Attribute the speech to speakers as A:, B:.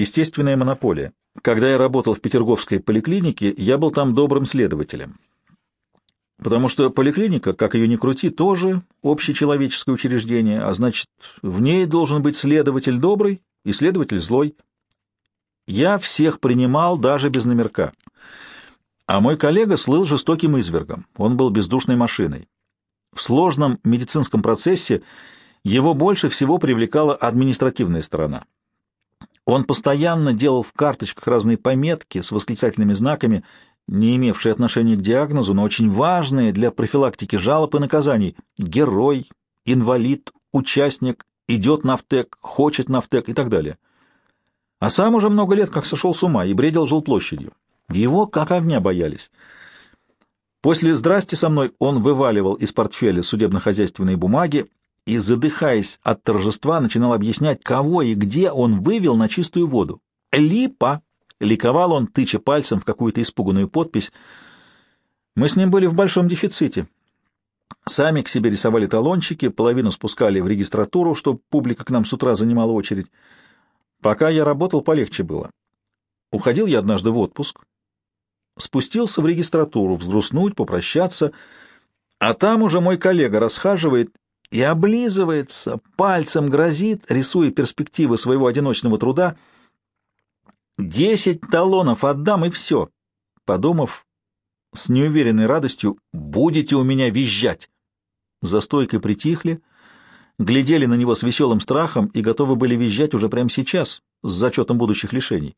A: естественная монополия. Когда я работал в Петерговской поликлинике, я был там добрым следователем. Потому что поликлиника, как ее ни крути, тоже общечеловеческое учреждение, а значит, в ней должен быть следователь добрый и следователь злой. Я всех принимал даже без номерка. А мой коллега слыл жестоким извергом. Он был бездушной машиной. В сложном медицинском процессе его больше всего привлекала административная сторона. Он постоянно делал в карточках разные пометки с восклицательными знаками, не имевшие отношения к диагнозу, но очень важные для профилактики жалоб и наказаний. Герой, инвалид, участник, идет на втек, хочет на втек и так далее. А сам уже много лет как сошел с ума и бредил жилплощадью. Его как огня боялись. После «здрасти» со мной он вываливал из портфеля судебно-хозяйственные бумаги и, задыхаясь от торжества, начинал объяснять, кого и где он вывел на чистую воду. «Липа!» — ликовал он, тыча пальцем в какую-то испуганную подпись. Мы с ним были в большом дефиците. Сами к себе рисовали талончики, половину спускали в регистратуру, чтобы публика к нам с утра занимала очередь. Пока я работал, полегче было. Уходил я однажды в отпуск, спустился в регистратуру, взгрустнуть, попрощаться, а там уже мой коллега расхаживает и облизывается, пальцем грозит, рисуя перспективы своего одиночного труда. «Десять талонов отдам, и все!» Подумав, с неуверенной радостью, «будете у меня визжать!» За стойкой притихли, глядели на него с веселым страхом и готовы были визжать уже прямо сейчас, с зачетом будущих лишений.